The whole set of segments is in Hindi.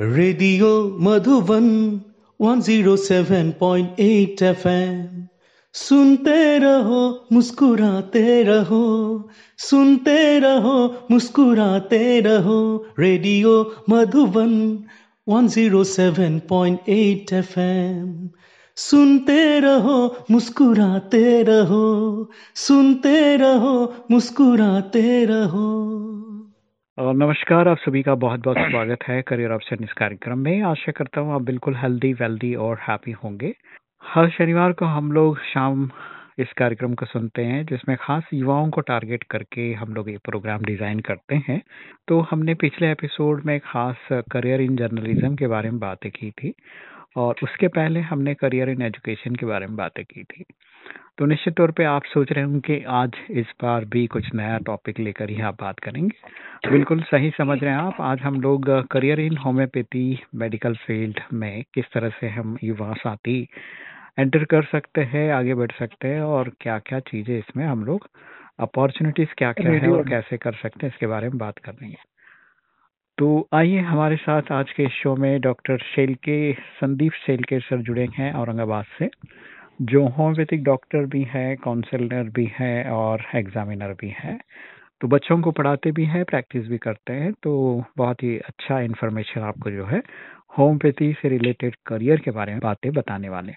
रेडियो मधुबन 107.8 एफएम सुनते रहो, मुस्कुराते रहो। सुनते रहो, मुस्कुराते रहो। रेडियो मधुबन 107.8 एफएम सुनते रहो, मुस्कुराते रहो। सुनते रहो, मुस्कुराते रहो। नमस्कार, आप सभी का बहुत बहुत स्वागत है करियर ऑप्शन इस कार्यक्रम में। आशा करता हूँ आप बिल्कुल हेल्दी वेल्दी और हैप्पी होंगे। हर शनिवार को हम लोग शाम इस कार्यक्रम को सुनते हैं, जिसमें खास युवाओं को टारगेट करके हम लोग ये प्रोग्राम डिज़ाइन करते हैं। तो हमने पिछले एपिसोड में खास करियर इन जर्नलिज्म के बारे में बातें की थी और उसके पहले हमने करियर इन एजुकेशन के बारे में बातें की थी। तो निश्चित तौर पे आप सोच रहे होंगे कि आज इस बार भी कुछ नया टॉपिक लेकर ही आप बात करेंगे। बिल्कुल सही समझ रहे हैं आप। आज हम लोग career in homeopathy medical field में किस तरह से हम युवा साथी एंटर कर सकते हैं आगे बढ़ सकते हैं और क्या क्या चीज़ें इसमें हम लोग अपॉर्चुनिटीज़ क्या क्या है और कैसे कर सकते हैं इसके बारे में बात कर लेंगे तो आइए हमारे साथ आज के शो में डॉक्टर शेलके संदीप शेलके सर जुड़े हैं औरंगाबाद से। जो होम्योपैथिक डॉक्टर भी है काउंसलर भी है और एग्जामिनर भी है तो बच्चों को पढ़ाते भी हैं प्रैक्टिस भी करते हैं तो बहुत ही अच्छा इन्फॉर्मेशन आपको जो है होम्योपैथी से रिलेटेड करियर के बारे में बातें बताने वाले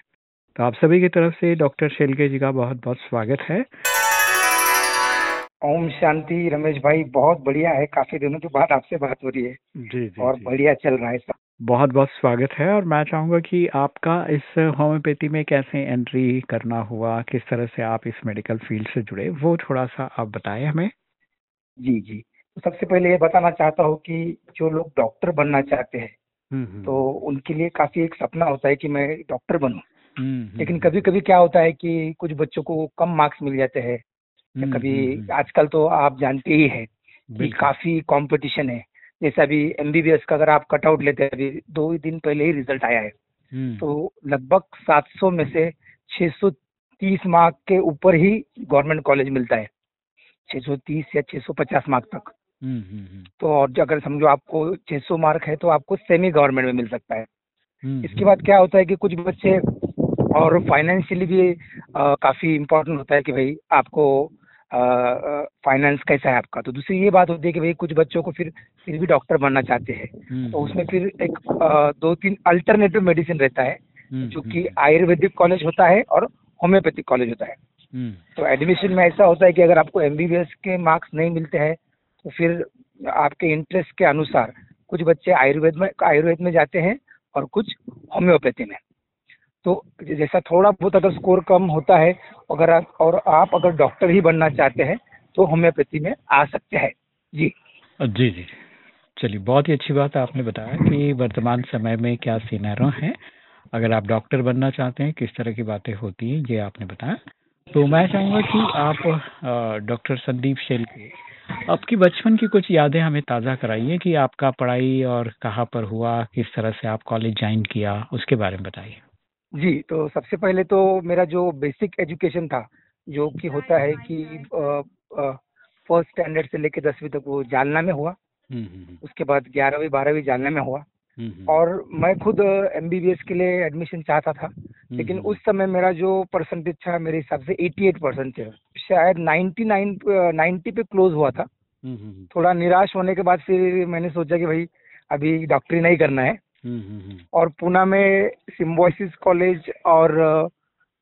तो आप सभी की तरफ़ से डॉक्टर शेलके जी का बहुत बहुत स्वागत है। ओम शांति रमेश भाई बहुत बढ़िया है काफ़ी दिनों के बाद आपसे बात हो रही है। जी जी और जी। बढ़िया चल रहा है सब। बहुत बहुत स्वागत है और मैं चाहूँगा कि आपका इस होम्योपैथी में कैसे एंट्री करना हुआ किस तरह से आप इस मेडिकल फ़ील्ड से जुड़े वो थोड़ा सा आप बताएँ हमें। जी जी। तो सबसे पहले ये बताना चाहता हूँ कि जो लोग डॉक्टर बनना चाहते हैं हम्म, हम्म, तो उनके लिए काफ़ी एक सपना होता है कि मैं डॉक्टर बनूं। हम्म, लेकिन कभी कभी क्या होता है कि कुछ बच्चों को कम मार्क्स मिल जाते हैं या कभी आजकल तो आप जानते ही है कि काफ़ी कंपटीशन है। जैसे अभी एमबीबीएस का अगर आप कटआउट लेते हैं अभी दो ही दिन पहले ही रिज़ल्ट आया है। हम्म, तो लगभग 700 में से 630 मार्क के ऊपर ही गवर्नमेंट कॉलेज मिलता है। 630 या 650 मार्क तक। हम्म, हम्म, तो और अगर समझो आपको 600 मार्क है तो आपको सेमी गवर्नमेंट में मिल सकता है। इसके बाद क्या होता है कि कुछ बच्चे और फाइनेंशियली भी अ, काफ़ी इम्पोर्टेंट होता है कि भाई आपको फाइनेंस कैसा है आपका तो दूसरी ये बात होती है कि भाई कुछ बच्चों को फिर फिर भी डॉक्टर बनना चाहते हैं। हम्म, तो उसमें फिर एक अ, दो तीन अल्टरनेटिव मेडिसिन रहता है हम्म, जो हम्म, कि आयुर्वेदिक कॉलेज होता है और होम्योपैथिक कॉलेज होता है। हम्म, तो एडमिशन में ऐसा होता है कि अगर आपको एमबीबीएस के मार्क्स नहीं मिलते हैं तो फिर आपके इंटरेस्ट के अनुसार कुछ बच्चे आयुर्वेद में आयुर्वेद में जाते हैं और कुछ होम्योपैथी में। तो जैसा थोड़ा बहुत अगर स्कोर कम होता है, अगर आप, और आप अगर डॉक्टर ही बनना चाहते हैं तो होम्योपैथी में आ सकते हैं। जी। जी जी। चलिए, बहुत ही अच्छी बात आपने बताया कि वर्तमान समय में क्या सीनारो है। अगर आप डॉक्टर बनना चाहते हैं, किस तरह की बातें होती हैं, ये आपने बताया। तो मैं चाहूँगा कि आप डॉक्टर संदीप शेलके आपकी बचपन की कुछ यादें हमें ताज़ा कराइए कि आपका पढ़ाई और कहाँ पर हुआ, किस तरह से आप कॉलेज ज्वाइन किया, उसके बारे में बताइए। जी तो सबसे पहले तो मेरा जो बेसिक एजुकेशन था जो कि होता है कि फ़र्स्ट स्टैंडर्ड से लेकर दसवीं तक वो जालना में हुआ। हम्म, हम्म, उसके बाद ग्यारहवीं बारहवीं जालना में हुआ। हम्म, हम्म, और मैं खुद एमबीबीएस के लिए एडमिशन चाहता था लेकिन हम्म, उस समय मेरा जो परसेंटेज था मेरे हिसाब से 88 परसेंट थे शायद 99 90 पे क्लोज हुआ था। हम्म, हम्म, थोड़ा निराश होने के बाद फिर मैंने सोचा कि भाई अभी डॉक्टरी नहीं करना है। हम्म, हम्म, हम्म, और पूना में सिम्बोसिस कॉलेज और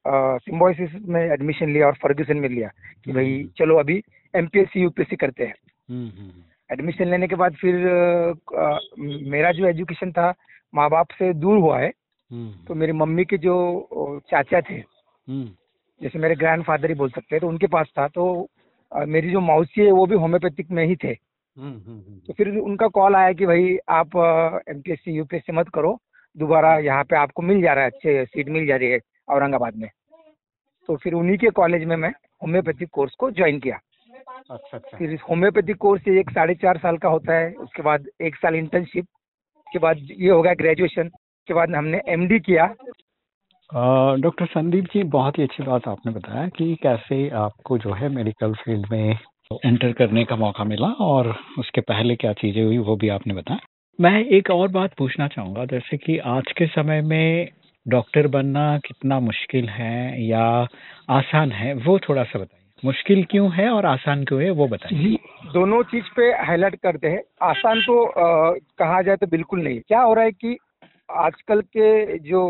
सिम्बोसिस में एडमिशन लिया और फर्ग्यूसन में लिया कि भाई हम्म। चलो अभी एमपीएससी यूपीएससी करते हैं। हम्म, हम्म, एडमिशन लेने के बाद फिर अ, मेरा जो एजुकेशन था माँ बाप से दूर हुआ है। हम्म, तो मेरी मम्मी के जो चाचा थे हम्म, जैसे मेरे ग्रैंडफादर ही बोल सकते हैं तो उनके पास था। तो अ, मेरी जो मौसी है वो भी होम्योपैथिक में ही थे। हम्म, हम्म, हम्म, तो फिर उनका कॉल आया कि भाई आप M P S C UPSC मत करो दोबारा यहाँ पे आपको मिल जा रहा है अच्छे सीट मिल जा रही है औरंगाबाद में। तो फिर उन्हीं के कॉलेज में मैं होम्योपैथिक कोर्स को ज्वाइन किया। अच्छा अच्छा। फिर इस होम्योपैथिक कोर्स एक साढ़े चार साल का होता है उसके बाद एक साल इंटर्नशिप के बाद ये हो गया ग्रेजुएशन के बाद हमने एमडी किया। डॉक्टर संदीप जी बहुत ही अच्छी बात आपने बताया कि कैसे आपको जो है मेडिकल फ़ील्ड में एंटर करने का मौका मिला और उसके पहले क्या चीज़ें हुई वो भी आपने बताया। मैं एक और बात पूछना चाहूँगा जैसे कि आज के समय में डॉक्टर बनना कितना मुश्किल है या आसान है वो थोड़ा सा बताइए। मुश्किल क्यों है और आसान क्यों है वो बताइए। जी दोनों चीज़ पे हाईलाइट करते हैं। आसान तो आ, कहा जाए तो बिल्कुल नहीं। क्या हो रहा है कि आजकल के जो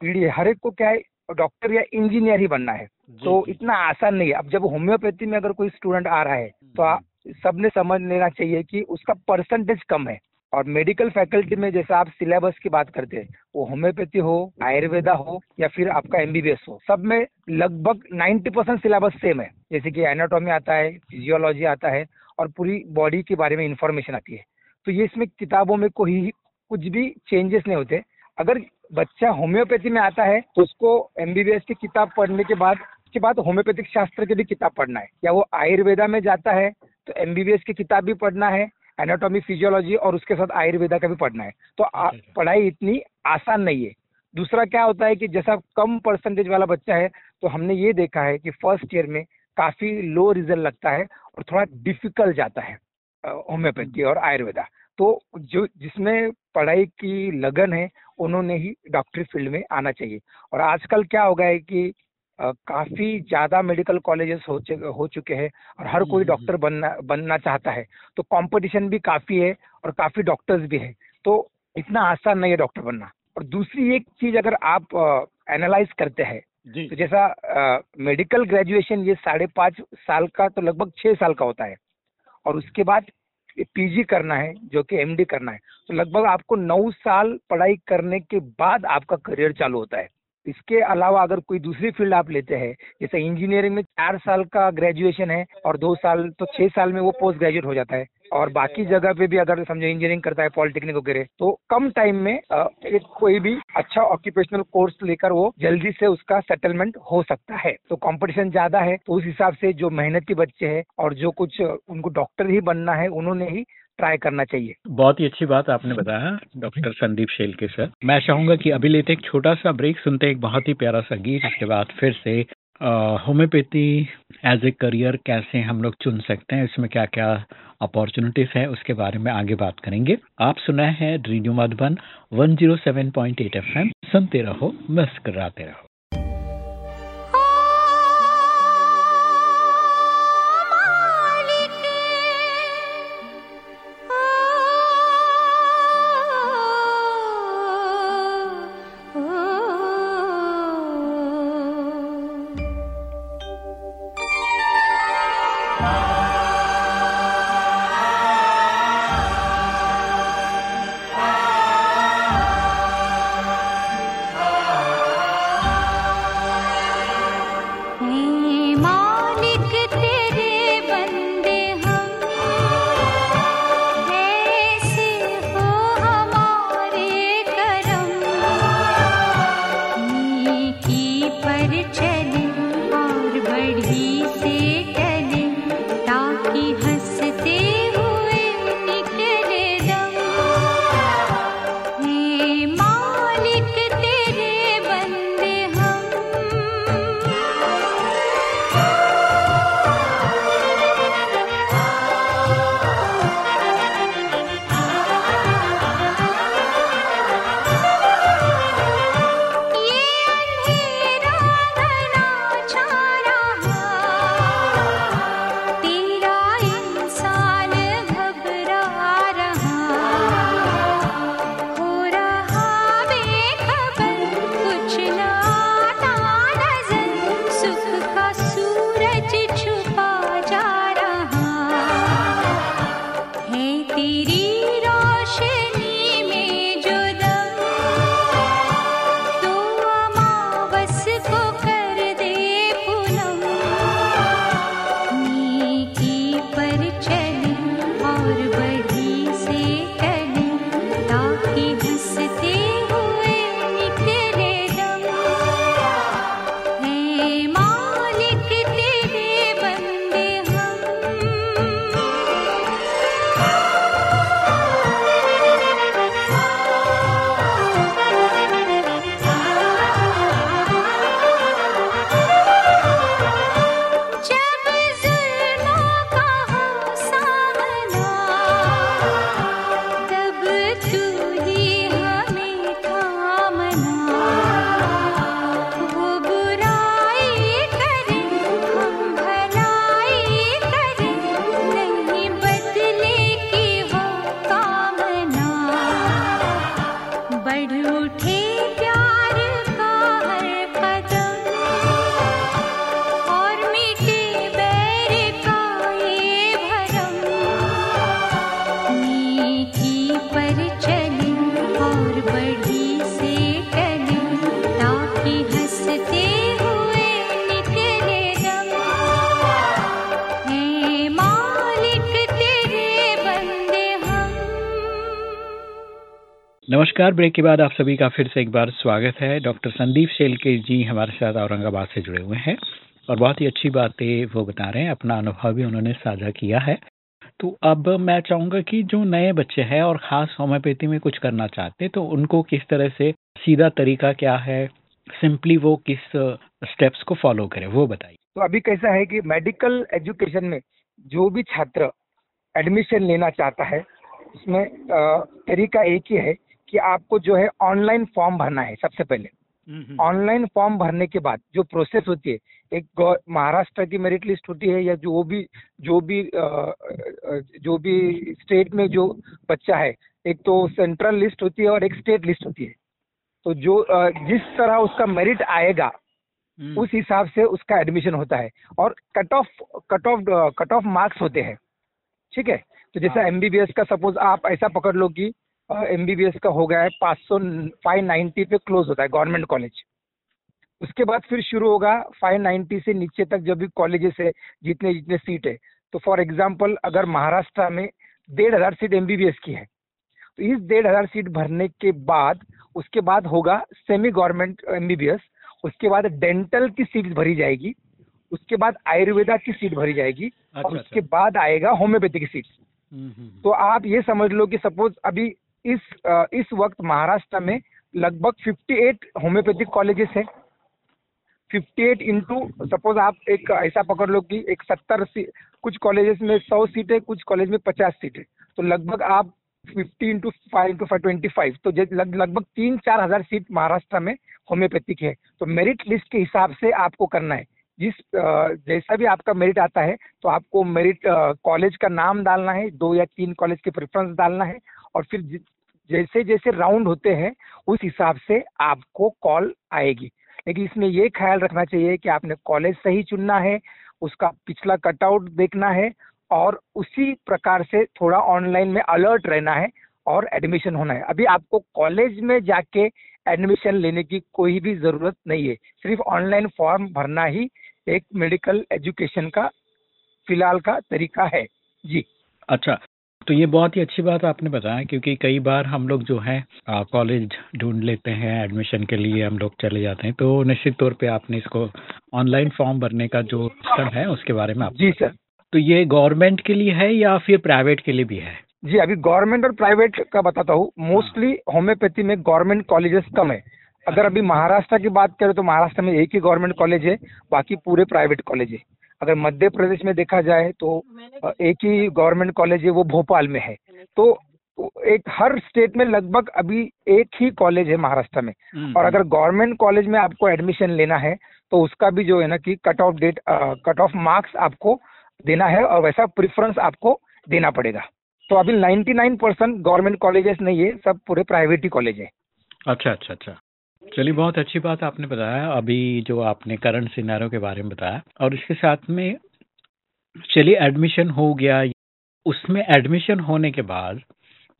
पीढ़ी हर एक को क्या है डॉक्टर या इंजीनियर ही बनना है। तो इतना आसान नहीं है। अब जब होम्योपैथी में अगर कोई स्टूडेंट आ रहा है तो हम्म। सबने समझ लेना चाहिए कि उसका परसेंटेज कम है। और मेडिकल फैकल्टी में जैसे आप सिलेबस की बात करते हैं वो होम्योपैथी हो आयुर्वेदा हो या फिर आपका एमबीबीएस हो सब में लगभग 90 परसेंट सिलेबस सेम है। जैसे कि एनाटॉमी आता है फिजियोलॉजी आता है और पूरी बॉडी के बारे में इंफॉर्मेशन आती है। तो ये इसमें किताबों में कोई कुछ भी चेंजेस नहीं होते। अगर बच्चा होम्योपैथी में आता है तो उसको एमबीबीएस की किताब पढ़ने के बाद उसके बाद होम्योपैथिक शास्त्र की भी किताब पढ़ना है। या वो आयुर्वेदा में जाता है तो एमबीबीएस की किताब भी पढ़ना है एनाटॉमी फिजियोलॉजी और उसके साथ आयुर्वेदा का भी पढ़ना है। तो अच्छा, अच्छा। पढ़ाई इतनी आसान नहीं है। दूसरा क्या होता है कि जैसा कम परसेंटेज वाला बच्चा है तो हमने ये देखा है कि फ़र्स्ट ईयर में काफ़ी लो रिज़ल्ट लगता है और थोड़ा डिफ़िकल्ट जाता है होम्योपैथी और आयुर्वेदा। तो जो जिसमें पढ़ाई की लगन है उन्होंने ही डॉक्टरी फ़ील्ड में आना चाहिए। और आजकल क्या हो गया है कि काफ़ी ज़्यादा मेडिकल कॉलेजेस हो हो चुके हैं और हर कोई डॉक्टर हम्म, हम्म। बनना बनना चाहता है। तो कंपटीशन भी काफ़ी है और काफ़ी डॉक्टर्स भी है। तो इतना आसान नहीं है डॉक्टर बनना। और दूसरी एक चीज़ अगर आप एनालाइज करते हैं तो जैसा मेडिकल ग्रेजुएशन ये साढ़े पाँच साल का तो लगभग छह साल का होता है। और उसके बाद पीजी करना है, जो कि एमडी करना है। तो लगभग आपको नौ साल पढ़ाई करने के बाद आपका करियर चालू होता है। इसके अलावा अगर कोई दूसरी फ़ील्ड आप लेते हैं, जैसे इंजीनियरिंग में चार साल का ग्रेजुएशन है और दो साल तो छह साल में वो पोस्ट ग्रेजुएट हो जाता है। और बाकी जगह पे भी अगर समझो इंजीनियरिंग करता है पॉलिटेक्निक वगैरह तो कम टाइम में एक कोई भी अच्छा ऑक्यूपेशनल कोर्स लेकर वो जल्दी से उसका सेटलमेंट हो सकता है। तो कंपटीशन ज़्यादा है तो उस हिसाब से जो मेहनती बच्चे हैं और जो कुछ उनको डॉक्टर ही बनना है उन्होंने ही ट्राई करना चाहिए। बहुत ही अच्छी बात आपने बताया doctor Sandeep Shelke sir. मैं चाहूँगा कि अभी लेते एक छोटा सा ब्रेक सुनते एक बहुत ही प्यारा सा गीत इसके बाद फिर से होम्योपैथी एज ए करियर कैसे हम लोग चुन सकते हैं, इसमें क्या क्या अपॉर्चुनिटीज़ है, उसके बारे में आगे बात करेंगे। आप सुना है रेडियो मधुबन 107.8 एफएम सुनते रहो, मस्कराते रहो। नमस्कार। ब्रेक के बाद आप सभी का फिर से एक बार स्वागत है। डॉक्टर संदीप शेलके जी हमारे साथ औरंगाबाद से जुड़े हुए हैं और बहुत ही अच्छी बातें वो बता रहे हैं। अपना अनुभव भी उन्होंने साझा किया है। तो अब मैं चाहूँगा कि जो नए बच्चे हैं और खास होम्योपैथी में कुछ करना चाहते हैं तो उनको किस तरह से सीधा तरीका क्या है? सिंपली वो किस स्टेप्स को फॉलो करें, वो बताइए। तो अभी कैसा है कि मेडिकल एजुकेशन में जो भी छात्र एडमिशन लेना चाहता है, उसमें तरीका एक ही है कि आपको जो है ऑनलाइन फॉर्म भरना है सबसे पहले। ऑनलाइन फॉर्म भरने के बाद जो प्रोसेस होती है एक महाराष्ट्र की मेरिट लिस्ट होती है या जो भी जो भी जो भी स्टेट में जो बच्चा है एक तो सेंट्रल लिस्ट होती है और एक स्टेट लिस्ट होती है। तो जो जिस तरह उसका मेरिट आएगा हम्म। उस हिसाब से उसका एडमिशन होता है और cut off cut off cut off marks होते हैं। ठीक है? तो जैसा एमबीबीएस हाँ। का सपोज़ आप ऐसा पकड़ लो कि एमबीबीएस का हो गया है पाँच सौ फाइव नाइन्टी पे क्लोज होता है गवर्नमेंट कॉलेज उसके बाद फिर शुरू होगा फाइव नाइन्टी से नीचे तक जो भी कॉलेजेस है जितने जितने सीट है तो फॉर एग्ज़ाम्पल अगर महाराष्ट्र में डेढ़ हज़ार सीट एमबीबीएस की है तो इस डेढ़ हज़ार सीट भरने के बाद उसके बाद होगा सेमी गवर्नमेंट एमबीबीएस उसके बाद डेंटल की सीट भरी जाएगी उसके बाद आयुर्वेदा की सीट भरी जाएगी अच्छा, और उसके अच्छा। बाद आएगा होम्योपैथी की सीट। तो आप ये समझ लो कि सपोज़ अभी इस इस वक्त महाराष्ट्र में लगभग 58 होम्योपैथिक कॉलेजेस है। 58 इंटू सपोज़ आप एक ऐसा पकड़ लो कि एक सत्तर कुछ कॉलेजेस में 100 सीट है कुछ कॉलेज में 50 सीट। है तो लगभग आप 50 into five into five twenty five तो लग, लगभग तीन चार हज़ार सीट महाराष्ट्र में होम्योपैथिक है। तो मेरिट लिस्ट के हिसाब से आपको करना है। जिस जैसा भी आपका मेरिट आता है तो आपको मेरिट कॉलेज का नाम डालना है दो या तीन कॉलेज के प्रेफरेंस डालना है। और फिर जैसे जैसे राउंड होते हैं, उस हिसाब से आपको कॉल आएगी। लेकिन इसमें ये ख्याल रखना चाहिए कि आपने कॉलेज सही चुनना है, उसका पिछला कटआउट देखना है और उसी प्रकार से थोड़ा ऑनलाइन में अलर्ट रहना है और एडमिशन होना है। अभी आपको कॉलेज में जाके एडमिशन लेने की कोई भी ज़रूरत नहीं है। सिर्फ़ ऑनलाइन फॉर्म भरना ही एक मेडिकल एजुकेशन का, फ़िलहाल का तरीका है। जी। अच्छा तो ये बहुत ही अच्छी बात आपने बताया क्योंकि कई बार हम लोग जो है कॉलेज ढूंढ लेते हैं एडमिशन के लिए हम लोग चले जाते हैं तो निश्चित तौर पे आपने इसको ऑनलाइन फॉर्म भरने का जो सिस्टम है उसके बारे में आप जी सर तो ये गवर्नमेंट के लिए है या फिर प्राइवेट के लिए भी है? जी अभी गवर्नमेंट और प्राइवेट का बताता हूँ। मोस्टली होम्योपैथी में गवर्नमेंट कॉलेजेस कम है। अगर अभी महाराष्ट्र की बात करें तो महाराष्ट्र में एक ही गवर्नमेंट कॉलेज है बाकी पूरे प्राइवेट कॉलेज है। अगर मध्य प्रदेश में देखा जाए तो एक ही गवर्नमेंट कॉलेज है वो भोपाल में है। तो एक हर स्टेट में लगभग अभी एक ही कॉलेज है महाराष्ट्र में। हम्म, और अगर गवर्नमेंट कॉलेज में आपको एडमिशन लेना है तो उसका भी जो है ना कि cut off date cut off marks आपको देना है और वैसा प्रिफरेंस आपको देना पड़ेगा। तो अभी 99 परसेंट गवर्नमेंट कॉलेजेस नहीं है सब पूरे प्राइवेट ही कॉलेज है। अच्छा अच्छा अच्छा। चलिए बहुत अच्छी बात आपने बताया। अभी जो आपने करंट सिनारों के बारे में बताया और इसके साथ में चलिए एडमिशन हो गया। उसमें एडमिशन होने के बाद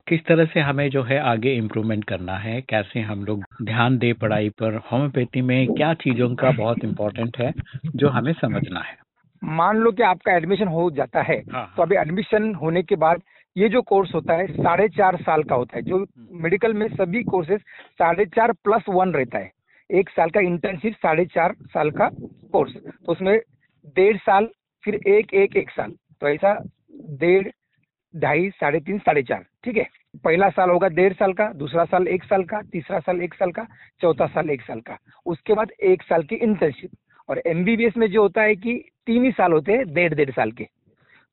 किस तरह से हमें जो है आगे इम्प्रूवमेंट करना है कैसे हम लोग ध्यान दे पढ़ाई पर होम्योपैथी में क्या चीज़ों का बहुत इम्पोर्टेंट है जो हमें समझना है। मान लो कि आपका एडमिशन हो जाता है हाँ, तो अभी एडमिशन होने के बाद ये जो कोर्स होता है साढ़े चार साल का होता है। जो मेडिकल हम्म। में सभी कोर्सेज साढ़े चार प्लस वन रहता है। एक साल का इंटर्नशिप साढ़े चार साल का कोर्स तो उसमें डेढ़ साल फिर एक एक एक साल। तो ऐसा डेढ़ ढाई साढ़े तीन साढ़े चार। ठीक है? पहला साल होगा डेढ़ साल का दूसरा साल एक साल का तीसरा साल एक साल का चौथा साल एक साल का। उसके बाद एक साल की इंटर्नशिप और एमबीबीएस में जो होता है कि तीन ही साल होते हैं डेढ़ डेढ़ साल के।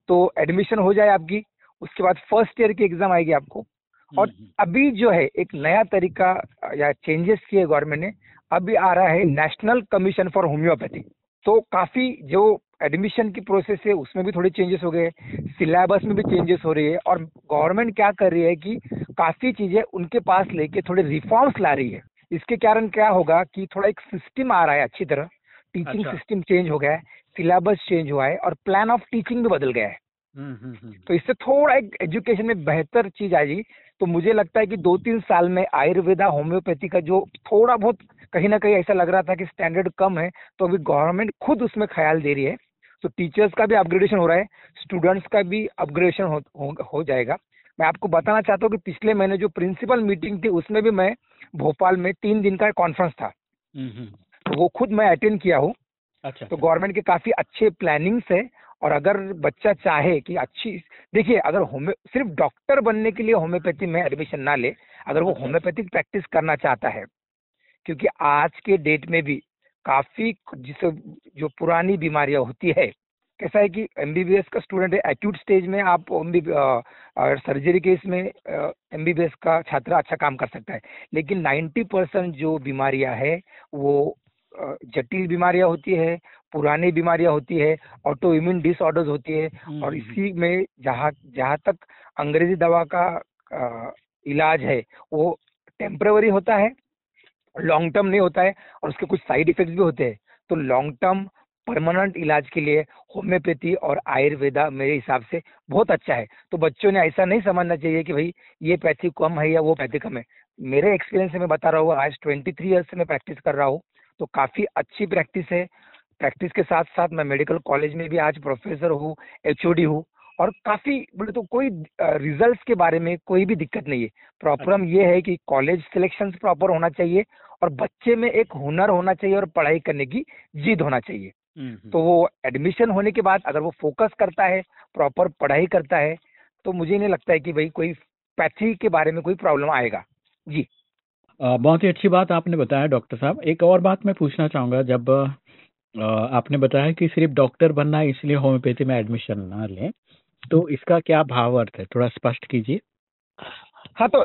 तो एडमिशन हो जाए आपकी। उसके बाद फ़र्स्ट ईयर की एग्ज़ाम आएगी आपको और हम्म, हम्म। अभी जो है एक नया तरीका या चेंजेस किए गवर्नमेंट ने अभी आ रहा है नेशनल कमीशन फॉर होम्योपैथी तो काफ़ी जो एडमिशन की प्रोसेस है उसमें भी थोड़े चेंजेस हो गए सिलेबस में भी चेंजेस हो रही है और गवर्नमेंट क्या कर रही है कि काफ़ी चीज़ें उनके पास लेके थोड़े रिफॉर्म्स ला रही है इसके कारण क्या होगा कि थोड़ा एक सिस्टम आ रहा है अच्छी तरह टीचिंग अच्छा। सिस्टम चेंज हो गया है सिलेबस चेंज हुआ है और प्लान ऑफ़ टीचिंग भी बदल गया है हम्म, हम्म, हम्म। तो इससे थोड़ा एक एजुकेशन में बेहतर चीज़ आएगी। तो मुझे लगता है कि दो तीन साल में आयुर्वेदा होम्योपैथी का जो थोड़ा बहुत कहीं ना कहीं ऐसा लग रहा था कि स्टैंडर्ड कम है तो अभी गवर्नमेंट खुद उसमें ख्याल दे रही है। तो टीचर्स का भी अपग्रेडेशन हो रहा है स्टूडेंट्स का भी अपग्रेडेशन हो, हो, हो जाएगा। मैं आपको बताना चाहता हूँ कि पिछले महीने जो प्रिंसिपल मीटिंग थी उसमें भी मैं भोपाल में तीन दिन का कॉन्फ्रेंस था। तो वो खुद मैं अटेंड किया हूँ। अच्छा तो गवर्नमेंट के काफ़ी अच्छे प्लानिंग्स है और अगर बच्चा चाहे कि अच्छी देखिए अगर होम्यो सिर्फ़ डॉक्टर बनने के लिए होम्योपैथी में एडमिशन ना ले अगर वो होम्योपैथिक अच्छा। प्रैक्टिस करना चाहता है क्योंकि आज के डेट में भी काफ़ी जिसे जो पुरानी बीमारियाँ होती है कैसा है कि एमबीबीएस का स्टूडेंट है एक्यूट स्टेज में आप सर्जरी केस में एमबीबीएस का छात्र अच्छा काम कर सकता है लेकिन 90 परसेंट जो बीमारियाँ है वो जटिल बीमारियाँ होती है पुरानी बीमारियाँ होती है ऑटो इम्यून डिसऑर्डर्स होती है हम्म, और हम्म, हम्म। इसी में जहाँ जहाँ तक अंग्रेज़ी दवा का आ, इलाज है वो टेम्पररी होता है लॉन्ग टर्म नहीं होता है और उसके कुछ साइड इफेक्ट्स भी होते हैं। तो लॉन्ग टर्म परमानेंट इलाज के लिए होम्योपैथी और आयुर्वेदा मेरे हिसाब से बहुत अच्छा है। तो बच्चों ने ऐसा नहीं समझना चाहिए कि भाई ये पैथी कम है या वो पैथी कम है। मेरे एक्सपीरियंस से मैं बता रहा हूँ आज ट्वेंटी थ्री ईयर्स से मैं प्रैक्टिस कर रहा हूँ। तो काफ़ी अच्छी प्रैक्टिस है। प्रैक्टिस के साथ साथ मैं मेडिकल कॉलेज में भी आज प्रोफेसर हूँ एच हूँ और काफ़ी बोले तो कोई रिजल्ट्स के बारे में कोई भी दिक्कत नहीं है। प्रॉब्लम ये है कि कॉलेज सिलेक्शन प्रॉपर होना चाहिए और बच्चे में एक हुनर होना चाहिए और पढ़ाई करने की जिद होना चाहिए। हम्म, हम्म। तो वो एडमिशन होने के बाद अगर वो फोकस करता है प्रॉपर पढ़ाई करता है तो मुझे नहीं लगता है कि भाई कोई पैथी के बारे में कोई प्रॉब्लम आएगा। जी। बहुत ही अच्छी बात आपने बताया डॉक्टर साहब। एक और बात मैं पूछना चाहूँगा जब आपने बताया कि सिर्फ़ डॉक्टर बनना है इसलिए होम्योपैथी में एडमिशन ना लें तो इसका क्या भाव अर्थ है? थोड़ा स्पष्ट कीजिए। हाँ तो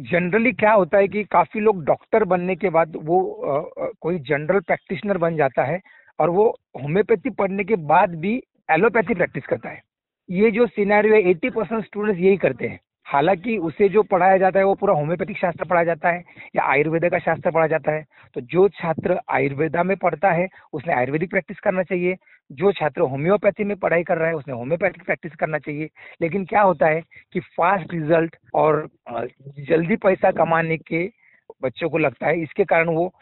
जनरली क्या होता है कि काफ़ी लोग डॉक्टर बनने के बाद वो आ, कोई जनरल प्रैक्टिशनर बन जाता है और वो होम्योपैथी पढ़ने के बाद भी एलोपैथी प्रैक्टिस करता है। ये जो सिनेरियो है एट्टी परसेंट स्टूडेंट्स यही करते हैं। हालाँकि उसे जो पढ़ाया जाता है, वो पूरा होम्योपैथिक शास्त्र पढ़ाया जाता है या आयुर्वेदा का शास्त्र पढ़ाया जाता है। तो जो छात्र आयुर्वेदा में पढ़ता है, उसने आयुर्वेदिक प्रैक्टिस करना चाहिए। जो छात्र होम्योपैथी में पढ़ाई कर रहा है, उसने होम्योपैथिक प्रैक्टिस करना चाहिए। लेकिन क्या होता है कि फास्ट रिज़ल्ट और जल्दी पैसा कमाने के बच्चों को लगता है। इसके कारण वो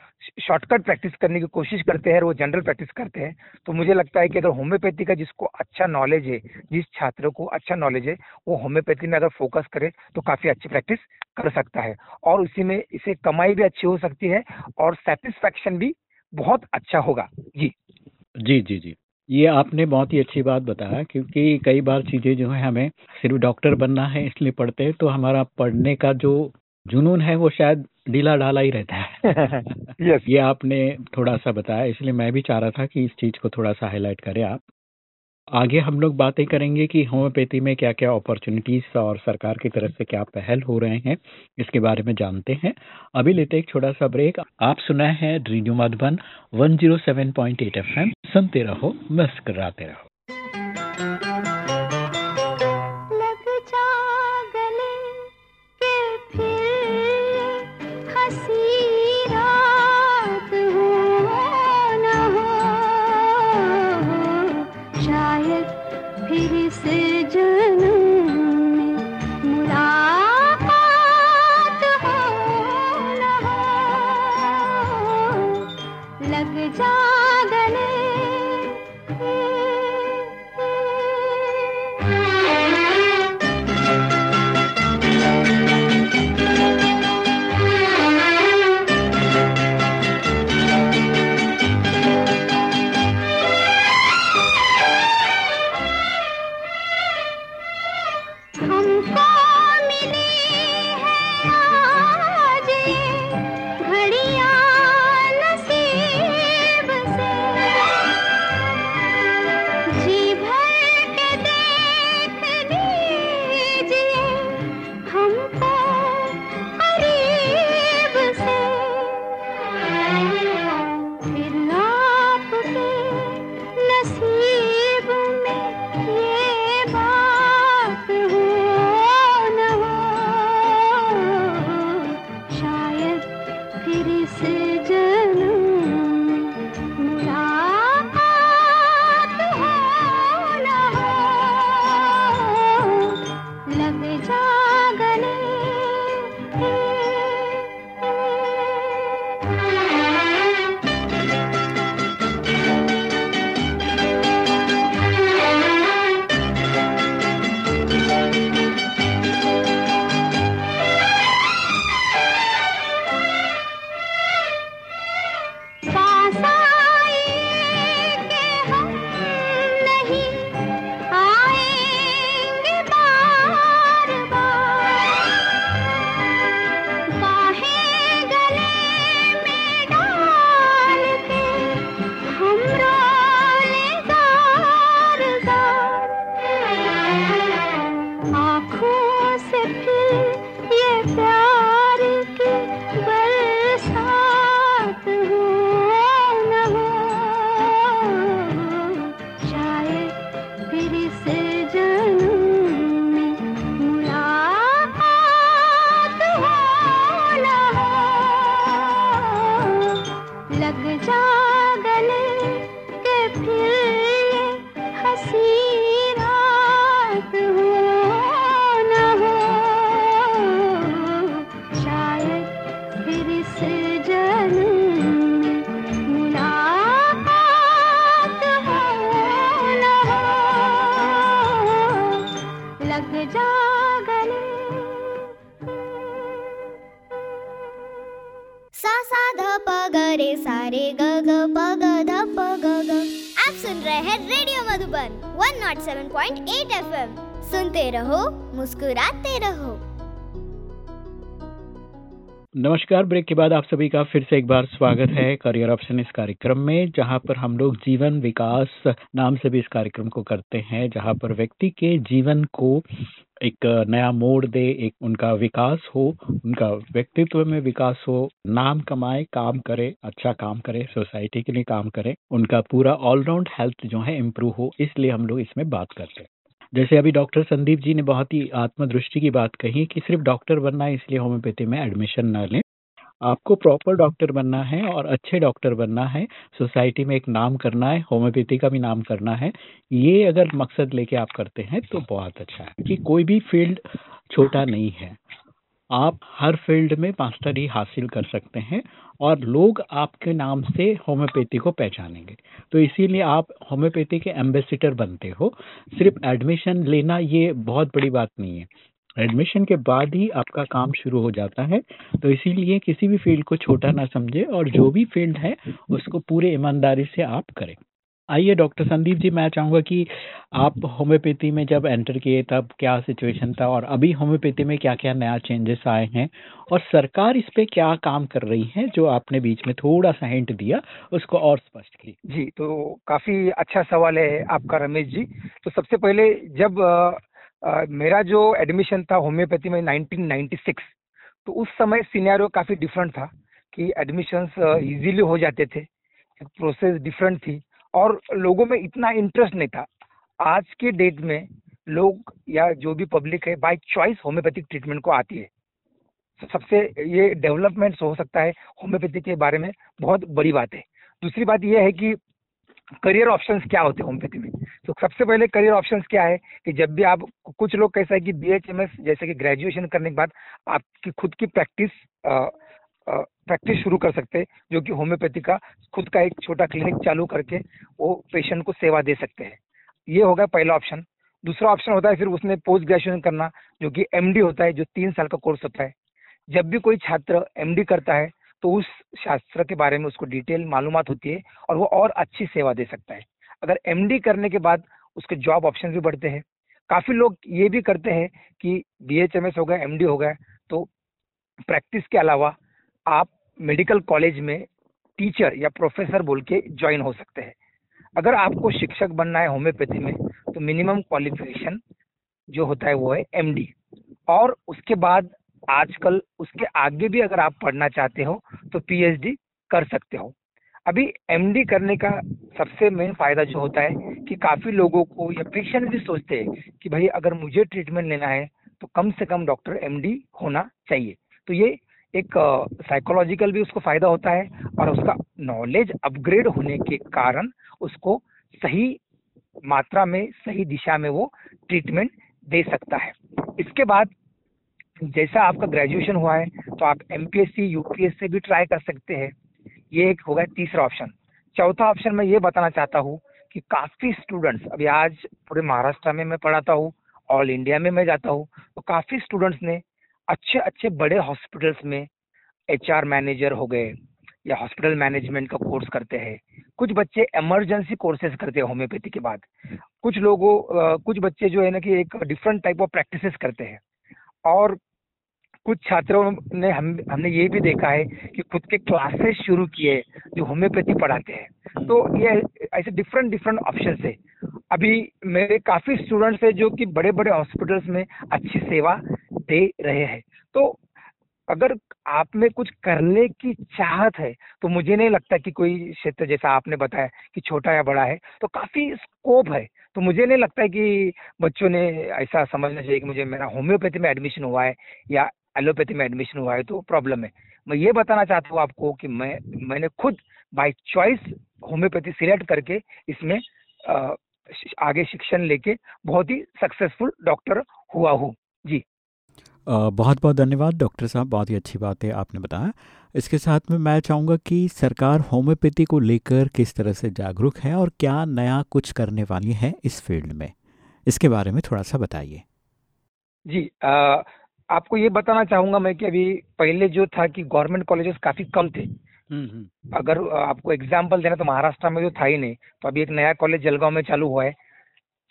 शॉर्टकट प्रैक्टिस करने की कोशिश करते हैं और वो जनरल प्रैक्टिस करते हैं। तो मुझे लगता है कि अगर होम्योपैथी का जिसको अच्छा नॉलेज है, जिस छात्र को अच्छा नॉलेज है, वो होम्योपैथी में अगर फोकस करे तो काफ़ी अच्छी प्रैक्टिस कर सकता है। और उसी में इसे कमाई भी अच्छी हो सकती है और सेटिस्फैक्शन भी बहुत अच्छा होगा। जी। जी जी जी। ये आपने बहुत ही अच्छी बात बताया, क्योंकि कई बार चीज़ें जो है हमें सिर्फ़ डॉक्टर बनना है इसलिए पढ़ते हैं तो हमारा पढ़ने का जो जुनून है वो शायद ढीला ढाला ही रहता है। Yes. ये आपने थोड़ा सा बताया इसलिए मैं भी चाह रहा था कि इस चीज़ को थोड़ा सा हाईलाइट करें आप। आगे हम लोग बातें करेंगे कि होम्योपैथी में क्या क्या अपॉर्चुनिटीज़ और सरकार की तरफ़ से क्या पहल हो रहे हैं इसके बारे में जानते हैं। अभी लेते एक छोटा सा ब्रेक आप सुना है रेडियो मधुबन 107.8 एफएम। सुनते रहो मस्कराते रहो। नमस्कार, ब्रेक के बाद आप सभी का फिर से एक बार स्वागत है करियर ऑप्शन इस कार्यक्रम में, जहाँ पर हम लोग जीवन विकास नाम से भी इस कार्यक्रम को करते हैं, जहाँ पर व्यक्ति के जीवन को एक नया मोड़ दे, एक उनका विकास हो, उनका व्यक्तित्व में विकास हो, नाम कमाए, काम करे अच्छा काम करे, सोसाइटी के लिए काम करे, उनका पूरा ऑलराउंड हेल्थ जो है इम्प्रूव हो, इसलिए हम लोग इसमें बात करते हैं। जैसे अभी डॉक्टर संदीप जी ने बहुत ही आत्मदृष्टि की बात कही कि सिर्फ़ डॉक्टर बनना है, इसलिए होम्योपैथी में एडमिशन ना लें। आपको प्रॉपर डॉक्टर बनना है और अच्छे डॉक्टर बनना है सोसाइटी में एक नाम करना है, होम्योपैथी का भी नाम करना है, ये अगर मकसद लेके आप करते हैं तो बहुत अच्छा है। कि कोई भी फ़ील्ड छोटा नहीं है। आप हर फ़ील्ड में मास्टरी हासिल कर सकते हैं और लोग आपके नाम से होम्योपैथी को पहचानेंगे। तो इसीलिए आप होम्योपैथी के एम्बेसिडर बनते हो। सिर्फ़ एडमिशन लेना ये बहुत बड़ी बात नहीं है। एडमिशन के बाद ही आपका काम शुरू हो जाता है। तो इसीलिए किसी भी फ़ील्ड को छोटा ना समझे और जो भी फ़ील्ड है, उसको पूरे ईमानदारी से आप करें। आइए डॉक्टर संदीप जी, मैं चाहूँगा कि आप होम्योपैथी में जब एंटर किए तब क्या सिचुएशन था और अभी होम्योपैथी में क्या क्या नया चेंजेस आए हैं? और सरकार इस पे क्या काम कर रही है? जो आपने बीच में थोड़ा सा हिंट दिया, उसको और स्पष्ट की जी तो काफ़ी अच्छा सवाल है आपका रमेश जी। तो सबसे पहले जब मेरा जो एडमिशन था होम्योपैथी में 1996 तो उस समय सीनियरो काफ़ी डिफरेंट था कि एडमिशन्स इजीली हो जाते थे। प्रोसेस डिफरेंट थी। और लोगों में इतना इंटरेस्ट नहीं था। आज के डेट में लोग या जो भी पब्लिक है बाय चॉइस होम्योपैथिक ट्रीटमेंट को आती है। सबसे ये डेवलपमेंट हो सकता है होम्योपैथी के बारे में, बहुत बड़ी बात है। दूसरी बात यह है कि करियर ऑप्शंस क्या होते हैं होम्योपैथी में? तो सबसे पहले करियर ऑप्शंस क्या है कि जब भी आप, कुछ लोग कैसा है कि बी एच एम एस जैसे कि ग्रेजुएशन करने के बाद आपकी खुद की प्रैक्टिस प्रैक्टिस शुरू कर सकते हैं, जो कि होम्योपैथी का खुद का एक छोटा क्लिनिक चालू करके वो पेशेंट को सेवा दे सकते हैं। ये होगा पहला ऑप्शन दूसरा ऑप्शन होता है फिर उसने पोस्ट ग्रेजुएशन करना, जो कि एमडी होता है, जो तीन साल का कोर्स होता है। जब भी कोई छात्र एमडी करता है तो उस शास्त्र के बारे में उसको डिटेल मालूम होती है और वो और अच्छी सेवा दे सकता है। अगर एमडी करने के बाद उसके जॉब ऑप्शन भी बढ़ते हैं, काफ़ी लोग ये भी करते हैं कि बी एच हो गया एम डी हो गया तो प्रैक्टिस के अलावा आप मेडिकल कॉलेज में टीचर या प्रोफेसर बोल के ज्वाइन हो सकते हैं। अगर आपको शिक्षक बनना है होम्योपैथी में तो मिनिमम क्वालिफिकेशन जो होता है वो है एमडी और उसके बाद आजकल उसके आगे भी अगर आप पढ़ना चाहते हो तो पीएचडी कर सकते हो। अभी एमडी करने का सबसे मेन फ़ायदा जो होता है कि काफ़ी लोगों को या पेशेंट भी सोचते हैं कि भाई अगर मुझे ट्रीटमेंट लेना है तो कम से कम डॉक्टर एमडी होना चाहिए। तो ये एक साइकोलॉजिकल भी उसको फ़ायदा होता है और उसका नॉलेज अपग्रेड होने के कारण उसको सही मात्रा में, सही दिशा में वो ट्रीटमेंट दे सकता है। इसके बाद जैसा आपका ग्रेजुएशन हुआ है तो आप एम पी सी भी ट्राई कर सकते हैं। ये एक होगा तीसरा ऑप्शन चौथा ऑप्शन मैं ये बताना चाहता हूँ कि काफ़ी स्टूडेंट्स अभी आज पूरे महाराष्ट्र में मैं पढ़ाता हूँ ऑल इंडिया में मैं जाता हूँ तो काफ़ी स्टूडेंट्स ने अच्छे अच्छे बड़े हॉस्पिटल्स में एचआर मैनेजर हो गए या हॉस्पिटल मैनेजमेंट का कोर्स करते हैं। कुछ बच्चे इमरजेंसी कोर्सेज करते हैं होम्योपैथी के बाद। कुछ लोगों कुछ बच्चे जो है ना कि एक डिफरेंट टाइप ऑफ़ प्रैक्टिसेस करते हैं। और कुछ छात्रों ने हम, हमने ये भी देखा है कि खुद के क्लासेस शुरू किए जो होम्योपैथी पढ़ाते हैं। तो ये ऐसे डिफरेंट डिफरेंट ऑप्शन है। अभी मेरे काफ़ी स्टूडेंट्स हैं जो कि बड़े बड़े हॉस्पिटल्स में अच्छी सेवा दे रहे हैं। तो अगर आप में कुछ करने की चाहत है तो मुझे नहीं लगता कि कोई क्षेत्र जैसा आपने बताया कि छोटा या बड़ा है तो काफ़ी स्कोप है। तो मुझे नहीं लगता है कि बच्चों ने ऐसा समझना चाहिए कि मुझे मेरा होम्योपैथी में एडमिशन हुआ है या एलोपैथी में एडमिशन हुआ है तो प्रॉब्लम है। मैं ये बताना चाहता हूँ आपको कि मैं मैंने खुद बाय चॉइस होम्योपैथी सिलेक्ट करके इसमें आ, आगे शिक्षण लेके बहुत ही सक्सेसफुल डॉक्टर हुआ हूँ। जी। बहुत बहुत धन्यवाद डॉक्टर साहब बहुत ही अच्छी बात है आपने बताया। इसके साथ में मैं चाहूँगा कि सरकार होम्योपैथी को लेकर किस तरह से जागरूक है और क्या नया कुछ करने वाली है इस फ़ील्ड में? इसके बारे में थोड़ा सा बताइए। जी आ, आपको ये बताना चाहूँगा मैं कि अभी पहले जो था कि गवर्नमेंट कॉलेजेस काफ़ी कम थे। हम्म, हम्म। अगर आपको एग्ज़ाम्पल देना तो महाराष्ट्र में जो था ही नहीं तो अभी एक नया कॉलेज जलगांव में चालू हुआ है।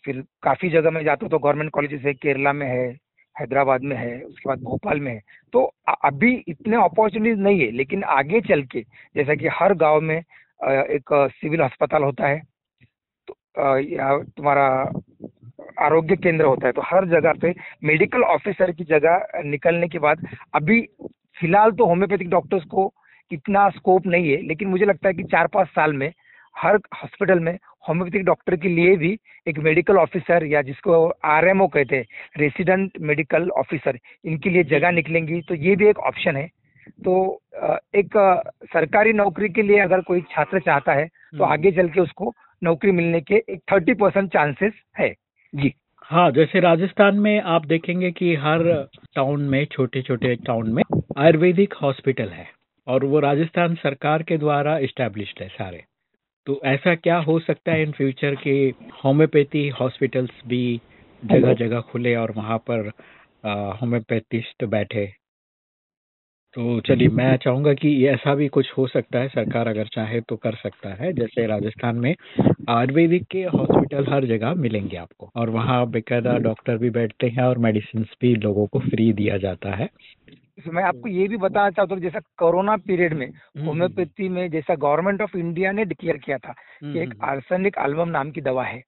फिर काफ़ी जगह में जाता हूँ तो गवर्नमेंट कॉलेजेस है केरला में है हैदराबाद में है उसके बाद भोपाल में है। तो अभी इतने अपॉर्चुनिटीज़ नहीं है लेकिन आगे चल के जैसा कि हर गाँव में एक सिविल अस्पताल होता है। तो तुम्हारा आरोग्य केंद्र होता है तो हर जगह पे मेडिकल ऑफिसर की जगह निकलने के बाद अभी फ़िलहाल तो होम्योपैथिक डॉक्टर्स को इतना स्कोप नहीं है लेकिन मुझे लगता है कि चार पाँच साल में हर हॉस्पिटल में होम्योपैथिक डॉक्टर के लिए भी एक मेडिकल ऑफिसर या जिसको आरएमओ कहते हैं रेसिडेंट मेडिकल ऑफिसर इनके लिए जगह निकलेंगी तो ये भी एक ऑप्शन है तो एक सरकारी नौकरी के लिए अगर कोई छात्र चाहता है तो हम्म। आगे चल के उसको नौकरी मिलने के एक थर्टी परसेंट चांसेस है जी। हाँ जैसे राजस्थान में आप देखेंगे कि हर टाउन में छोटे छोटे टाउन में आयुर्वेदिक हॉस्पिटल है और वो राजस्थान सरकार के द्वारा इस्टेब्लिश्ड है सारे। तो ऐसा क्या हो सकता है इन फ्यूचर के होम्योपैथी हॉस्पिटल्स भी जगह जगह खुले और वहाँ पर होम्योपैथिस्ट बैठे? तो चलिए मैं चाहूँगा कि ऐसा भी कुछ हो सकता है सरकार अगर चाहे तो कर सकता है। जैसे राजस्थान में आयुर्वेदिक के हॉस्पिटल हर जगह मिलेंगे आपको और वहाँ बेकायदा डॉक्टर भी बैठते हैं और मेडिसिन भी लोगों को फ्री दिया जाता है। मैं आपको ये भी बताना चाहता हूँ जैसा कोरोना पीरियड में हम्म, होम्योपैथी हम्म। में जैसा गवर्नमेंट ऑफ़ इंडिया ने डिक्लेयर किया था कि हम्म, एक आर्सेनिक एल्बम नाम की दवा है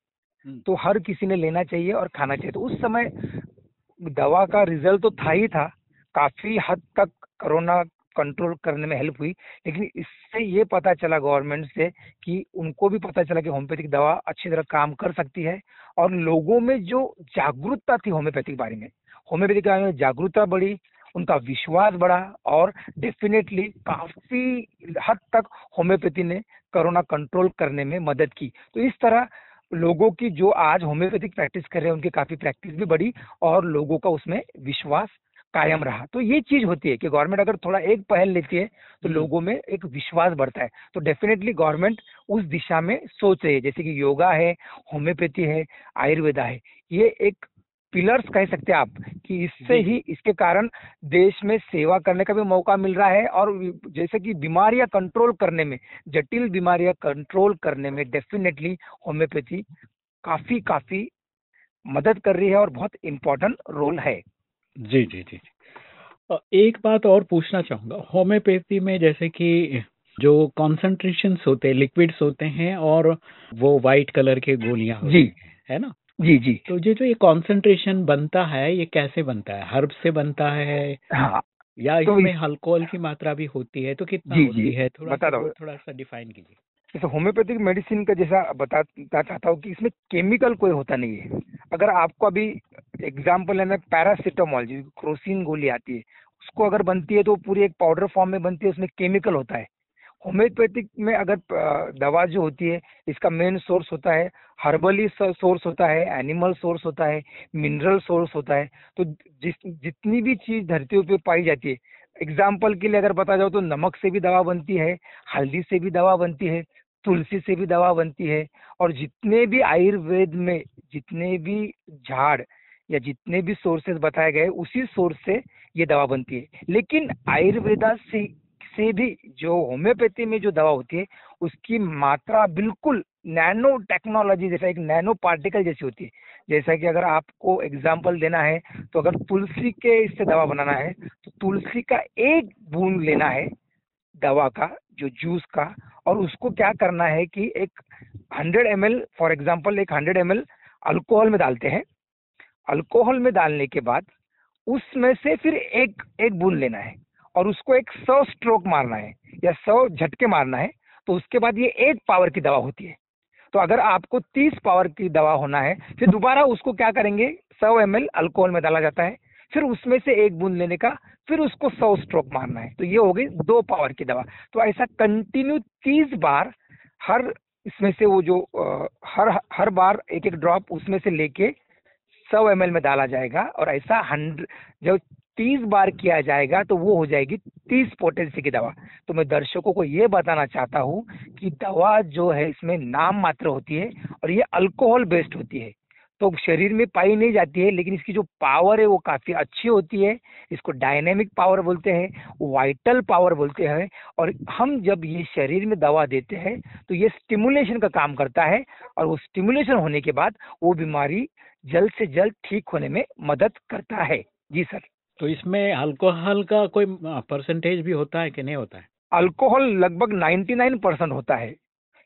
तो हर किसी ने लेना चाहिए और खाना चाहिए। तो उस समय दवा का रिज़ल्ट तो था ही था काफ़ी हद तक कोरोना कंट्रोल करने में हेल्प हुई। लेकिन इससे ये पता चला गवर्नमेंट से कि उनको भी पता चला कि होम्योपैथिक दवा अच्छी तरह काम कर सकती है और लोगों में जो जागरूकता थी होम्योपैथिक बारे में होम्योपैथिक के बारे में जागरूकता बढ़ी, उनका विश्वास बढ़ा और डेफिनेटली काफ़ी हद तक होम्योपैथी ने कोरोना कंट्रोल करने में मदद की। तो इस तरह लोगों की जो आज होम्योपैथिक प्रैक्टिस कर रहे हैं, उनकी काफ़ी प्रैक्टिस भी बढ़ी और लोगों का उसमें विश्वास कायम रहा। तो ये चीज़ होती है कि गवर्नमेंट अगर थोड़ा एक पहल लेती है तो हम्म। लोगों में एक विश्वास बढ़ता है। तो डेफिनेटली गवर्नमेंट उस दिशा में सोच रही है जैसे कि योगा है होम्योपैथी है आयुर्वेदा है। ये एक पिलर्स कह सकते हैं आप कि इससे ही इसके कारण देश में सेवा करने का भी मौका मिल रहा है और जैसे कि बीमारियाँ कंट्रोल करने में जटिल बीमारियाँ कंट्रोल करने में डेफिनेटली होम्योपैथी काफ़ी काफ़ी मदद कर रही है और बहुत इम्पोर्टेंट रोल है। जी जी जी। एक बात और पूछना चाहूँगा। होम्योपैथी में जैसे कि जो कॉन्सेंट्रेशन होते हैं लिक्विड्स होते हैं और वो व्हाइट कलर के गोलियाँ जी। है ना? जी जी। तो ये जो ये कॉन्सेंट्रेशन बनता है ये कैसे बनता है? हर्ब से बनता है हाँ। या तो इसमें अल्कोहल की मात्रा भी होती है? तो कितना जी, होती जी, है? थोड़ा बता सा, थोड़ा सा डिफाइन कीजिए। जैसे होम्योपैथिक मेडिसिन का जैसा बताता चाहता हूँ कि इसमें केमिकल कोई होता नहीं है। अगर आपको अभी एग्ज़ाम्पल है पैरासिटामोल जी क्रोसिन गोली आती है, उसको अगर बनती है तो पूरी एक पाउडर फॉर्म में बनती है, उसमें केमिकल होता है। होम्योपैथिक में अगर दवा जो होती है, इसका मेन सोर्स होता है हर्बली सोर्स होता है एनिमल सोर्स होता है मिनरल सोर्स होता है तो जिस, जितनी भी चीज़ धरती पे पाई जाती है एग्ज़ाम्पल के लिए अगर बता जाओ तो नमक से भी दवा बनती है, हल्दी से भी दवा बनती है, तुलसी से भी दवा बनती है और जितने भी आयुर्वेद में जितने भी झाड़ या जितने भी सोर्सेज बताए गए, उसी सोर्स से ये दवा बनती है। लेकिन आयुर्वेदा से से भी जो होम्योपैथी में जो दवा होती है, उसकी मात्रा बिल्कुल नैनो टेक्नोलॉजी जैसा, एक नैनो पार्टिकल जैसी होती है। जैसा कि अगर आपको एग्ज़ाम्पल देना है तो अगर तुलसी के इससे दवा बनाना है तो तुलसी का एक बूंद लेना है दवा का, जो जूस का, और उसको क्या करना है कि एक 100 एम फॉर एग्ज़ाम्पल एक 100 एम अल्कोहल में डालते हैं। अल्कोहल में डालने के बाद उसमें से फिर एक एक बूंद लेना है, और उसको एक सौ स्ट्रोक मारना है, या सौ झटके मारना है तो उसके बाद ये एक पावर की दवा होती है। तो अगर आपको तीस पावर की दवा होना है, फिर दोबारा उसको क्या करेंगे? सौ एम अल्कोहल में डाला जाता है, फिर उसमें से एक बूंद लेने का, फिर उसको सौ स्ट्रोक मारना है। तो ये हो गई दो पावर की दवा। तो ऐसा कंटिन्यू तीस बार हर इसमें से वो जो हर हर बार एक एक ड्रॉप उसमें से लेके सौ एम में डाला जाएगा और ऐसा हंड्रेड जो तीस बार किया जाएगा तो वो हो जाएगी तीस पोटेंसी की दवा। तो मैं दर्शकों को ये बताना चाहता हूँ कि दवा जो है, इसमें नाम मात्र होती है और ये अल्कोहल बेस्ड होती है। तो शरीर में पाई नहीं जाती है, लेकिन इसकी जो पावर है, वो काफ़ी अच्छी होती है। इसको डायनेमिक पावर बोलते हैं वाइटल पावर बोलते हैं। और हम जब ये शरीर में दवा देते हैं तो ये स्टिमुलेशन का काम करता है और वो स्टिमुलेशन होने के बाद वो बीमारी जल्द से जल्द ठीक होने में मदद करता है। जी सर। तो इसमें अल्कोहल का कोई परसेंटेज भी होता है कि नहीं होता है अल्कोहल लगभग 99 परसेंट होता है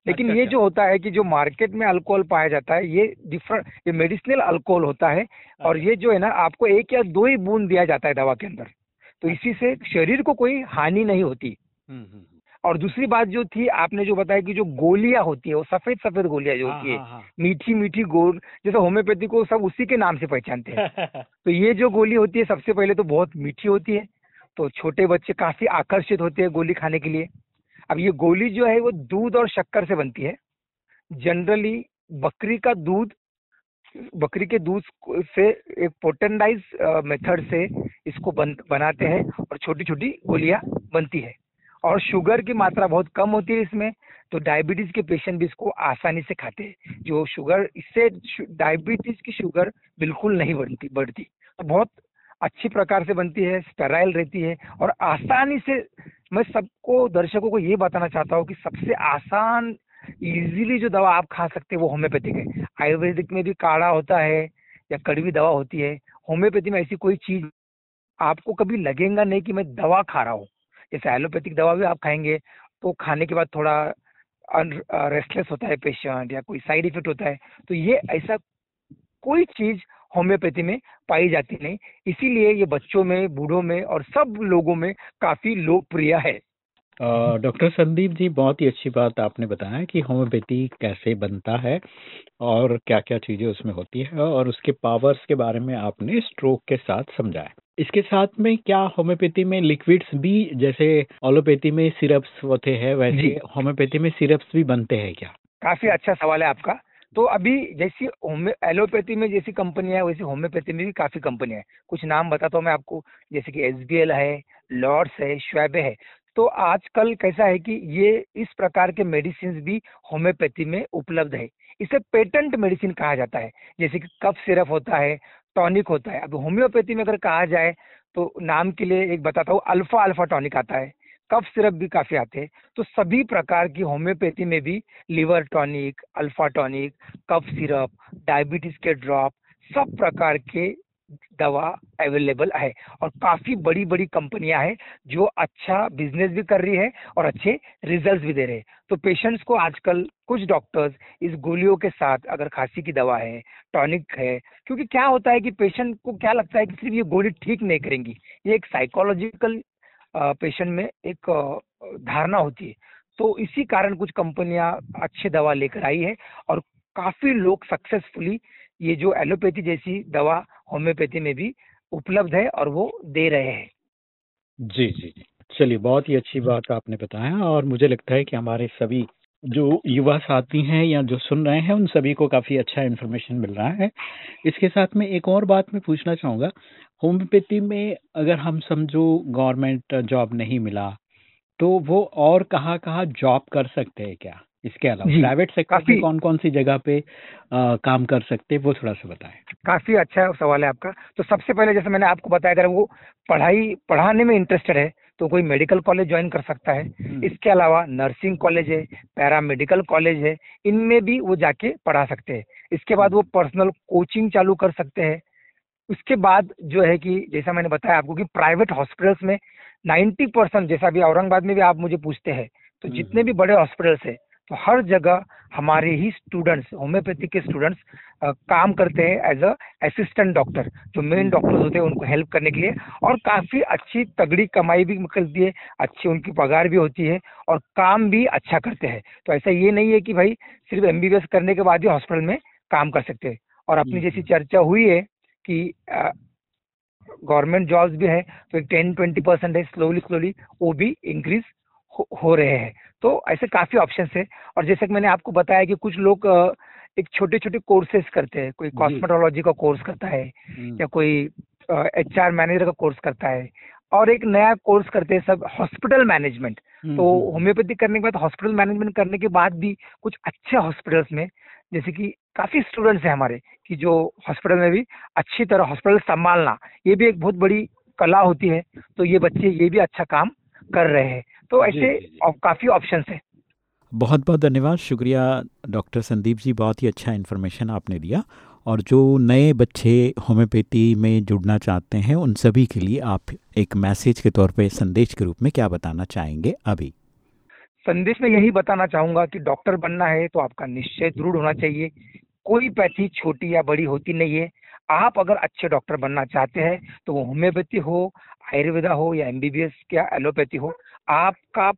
लेकिन अच्छा, ये अच्छा। जो होता है कि जो मार्केट में अल्कोहल पाया जाता है ये डिफरेंट ये मेडिसिनल अल्कोहल होता है अच्छा। और। ये जो है ना आपको एक या दो ही बूंद दिया जाता है दवा के अंदर तो अच्छा। इसी से शरीर को कोई हानि नहीं होती हम्म, हम्म। और दूसरी बात जो थी आपने जो बताया कि जो गोलियाँ होती है वो सफ़ेद सफ़ेद गोलियाँ जो हाँ, होती है हाँ, हाँ। मीठी मीठी गोल जैसे होम्योपैथी को सब उसी के नाम से पहचानते हैं। तो ये जो गोली होती है सबसे पहले तो बहुत मीठी होती है तो छोटे बच्चे काफ़ी आकर्षित होते हैं गोली खाने के लिए। अब ये गोली जो है वो दूध और शक्कर से बनती है। जनरली बकरी का दूध बकरी के दूध से एक पोटेंडाइज मेथड से इसको बन, बनाते हैं और छोटी छोटी गोलियाँ बनती है। और शुगर की मात्रा बहुत कम होती है इसमें तो डायबिटीज़ के पेशेंट भी इसको आसानी से खाते हैं। जो शुगर, इससे डायबिटीज़ की शुगर बिल्कुल नहीं बढ़ती बढ़ती। तो बहुत अच्छी प्रकार से बनती है स्टेराइल रहती है और आसानी से, मैं सबको, दर्शकों को ये बताना चाहता हूँ कि सबसे आसान इजीली जो दवा आप खा सकते हैं वो होम्योपैथिक है। आयुर्वेदिक में भी काढ़ा होता है या कड़वी दवा होती है। होम्योपैथी में ऐसी कोई चीज़ आपको कभी लगेगा नहीं कि मैं दवा खा रहा हूँ। जैसे एलोपैथिक दवा भी आप खाएँगे तो खाने के बाद थोड़ा रेस्टलेस होता है पेशेंट या कोई साइड इफ़ेक्ट होता है तो ये ऐसा कोई चीज़ होम्योपैथी में पाई जाती नहीं। इसीलिए ये बच्चों में, बूढ़ों में और सब लोगों में काफ़ी लोकप्रिय है। डॉक्टर संदीप जी, बहुत ही अच्छी बात आपने बताया कि होम्योपैथी कैसे बनता है और क्या क्या चीज़ें उसमें होती है और उसके पावर्स के बारे में आपने स्ट्रोक के साथ समझाया इसके साथ में क्या होम्योपैथी में लिक्विड्स भी जैसे एलोपैथी में सिरप्स होते हैं वैसे होम्योपैथी में सिरप्स भी बनते हैं क्या? काफ़ी अच्छा सवाल है आपका। तो अभी जैसी एलोपैथी में जैसी कंपनियाँ है वैसी होम्योपैथी में भी काफ़ी कंपनियाँ हैं। कुछ नाम बताता हूँ मैं आपको जैसे कि एस है लॉर्ड्स है श्वेबे है। तो आजकल कैसा है कि ये इस प्रकार के मेडिसिन भी होम्योपैथी में उपलब्ध है। इसे पेटेंट मेडिसिन कहा जाता है। जैसे कि कफ सिरप होता है टॉनिक होता है। अब होम्योपैथी में अगर कहा जाए तो नाम के लिए एक बताता हूँ अल्फ़ा अल्फ़ा टॉनिक आता है। कफ सिरप भी काफ़ी आते हैं। तो सभी प्रकार की होम्योपैथी में भी liver tonic alpha tonic cough syrup diabetes के ड्रॉप सब प्रकार के दवा अवेलेबल है और काफ़ी बड़ी बड़ी कंपनियाँ हैं जो अच्छा बिज़नेस भी कर रही है और अच्छे रिजल्ट्स भी दे रहे हैं। तो पेशेंट्स को आजकल कुछ डॉक्टर्स इस गोलियों के साथ अगर खांसी की दवा है टॉनिक है, क्योंकि क्या होता है कि पेशेंट को क्या लगता है कि सिर्फ़ ये गोली ठीक नहीं करेंगी। ये एक साइकोलॉजिकल पेशेंट में एक धारणा होती है। तो इसी कारण कुछ कंपनियाँ अच्छी दवा लेकर आई है और काफ़ी लोग सक्सेसफुली ये जो एलोपैथी जैसी दवा होम्योपैथी में भी उपलब्ध है और वो दे रहे हैं। जी जी जी। चलिए, बहुत ही अच्छी बात आपने बताया और मुझे लगता है कि हमारे सभी जो युवा साथी हैं या जो सुन रहे हैं, उन सभी को काफ़ी अच्छा इन्फॉर्मेशन मिल रहा है। इसके साथ में एक और बात मैं पूछना चाहूँगा। होम्योपैथी में अगर हम समझो गवर्नमेंट जॉब नहीं मिला तो वो और कहाँ कहाँ जॉब कर सकते हैं क्या? इसके अलावा प्राइवेट सेक्टर में काफी- कौन कौन सी जगह पे अ, काम कर सकते हैं वो थोड़ा सा बताएँ। काफ़ी अच्छा सवाल है आपका। तो सबसे पहले जैसे मैंने आपको बताया अगर वो पढ़ाई पढ़ाने में इंटरेस्टेड है तो कोई मेडिकल कॉलेज ज्वाइन कर सकता है। हम्म, इसके अलावा नर्सिंग कॉलेज है पैरा मेडिकल कॉलेज है इनमें भी वो जाके पढ़ा सकते हैं। इसके बाद वो पर्सनल कोचिंग चालू कर सकते हैं। उसके बाद जो है कि जैसा मैंने बताया आपको कि प्राइवेट हॉस्पिटल्स में 90 परसेंट जैसा अभी औरंगाबाद में भी आप मुझे पूछते हैं तो हम्म, जितने भी बड़े हॉस्पिटल्स है तो हर जगह हमारे ही स्टूडेंट्स होम्योपैथी के स्टूडेंट्स काम करते हैं एज अ असिस्टेंट डॉक्टर जो मेन डॉक्टर्स होते हैं उनको हेल्प करने के लिए और काफ़ी अच्छी तगड़ी कमाई भी करती है अच्छी उनकी पगार भी होती है और काम भी अच्छा करते हैं। तो ऐसा ये नहीं है कि भाई सिर्फ़ एमबीबीएस करने के बाद ही हॉस्पिटल में काम कर सकते हैं। और अपनी हम्म, जैसी चर्चा हुई है कि गवर्नमेंट जॉब्स भी है तो एक टेन ट्वेंटी परसेंट है स्लोली स्लोली वो भी इंक्रीज हो, हो रहे हैं। तो ऐसे काफ़ी ऑप्शन है और जैसे कि मैंने आपको बताया कि कुछ लोग एक छोटे छोटे कोर्सेज करते हैं। कोई कॉस्मेटोलॉजी का कोर्स करता है हम्म, या कोई एच आर मैनेजर का कोर्स करता है और एक नया कोर्स करते हैं सब हॉस्पिटल मैनेजमेंट हम्म, तो हम्म, होम्योपैथी करने के बाद हॉस्पिटल मैनेजमेंट करने के बाद भी कुछ अच्छे हॉस्पिटल्स में जैसे कि काफ़ी स्टूडेंट्स हैं हमारे कि जो हॉस्पिटल में भी अच्छी तरह हॉस्पिटल संभालना ये भी एक बहुत बड़ी कला होती है। तो ये बच्चे ये भी अच्छा काम कर रहे हैं। तो ऐसे काफ़ी ऑप्शन है। बहुत बहुत धन्यवाद। शुक्रिया डॉक्टर संदीप जी बहुत ही अच्छा इन्फॉर्मेशन आपने दिया। और जो नए बच्चे होम्योपैथी में जुड़ना चाहते हैं उन सभी के लिए आप एक मैसेज के तौर पे संदेश के रूप में क्या बताना चाहेंगे अभी? संदेश में यही बताना चाहूँगा कि डॉक्टर बनना है तो आपका निश्चय दृढ़ होना चाहिए। कोई पैथी छोटी या बड़ी होती नहीं है। आप अगर अच्छे डॉक्टर बनना चाहते हैं तो वो होम्योपैथी हो आयुर्वेदा हो या एमबीबीएस या एलोपैथी हो, आपका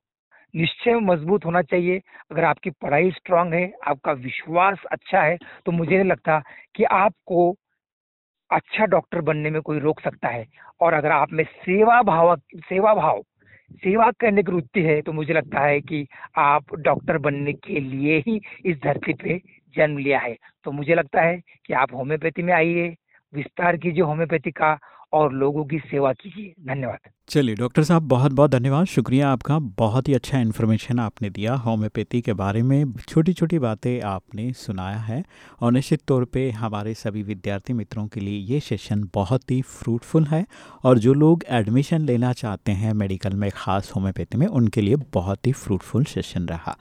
निश्चय मज़बूत होना चाहिए। अगर आपकी पढ़ाई स्ट्रांग है, आपका विश्वास अच्छा है तो मुझे नहीं लगता कि आपको अच्छा डॉक्टर बनने में कोई रोक सकता है। और अगर आप में सेवा भाव सेवा भाव, सेवा करने की रुचि है तो मुझे लगता है कि आप डॉक्टर बनने के लिए ही इस धरती पे जन्म लिया है। तो मुझे लगता है कि आप होम्योपैथी में आइए, विस्तार कीजिए होम्योपैथी का और लोगों की सेवा कीजिए। धन्यवाद। चलिए, डॉक्टर साहब बहुत बहुत धन्यवाद। शुक्रिया आपका। बहुत ही अच्छा इन्फॉर्मेशन आपने दिया होम्योपैथी के बारे में। छोटी छोटी बातें आपने सुनाया है और निश्चित तौर पे हमारे सभी विद्यार्थी मित्रों के लिए ये सेशन बहुत ही फ्रूटफुल है और जो लोग एडमिशन लेना चाहते हैं मेडिकल में, ख़ास होम्योपैथी में, उनके लिए बहुत ही फ्रूटफुल सेशन रहा।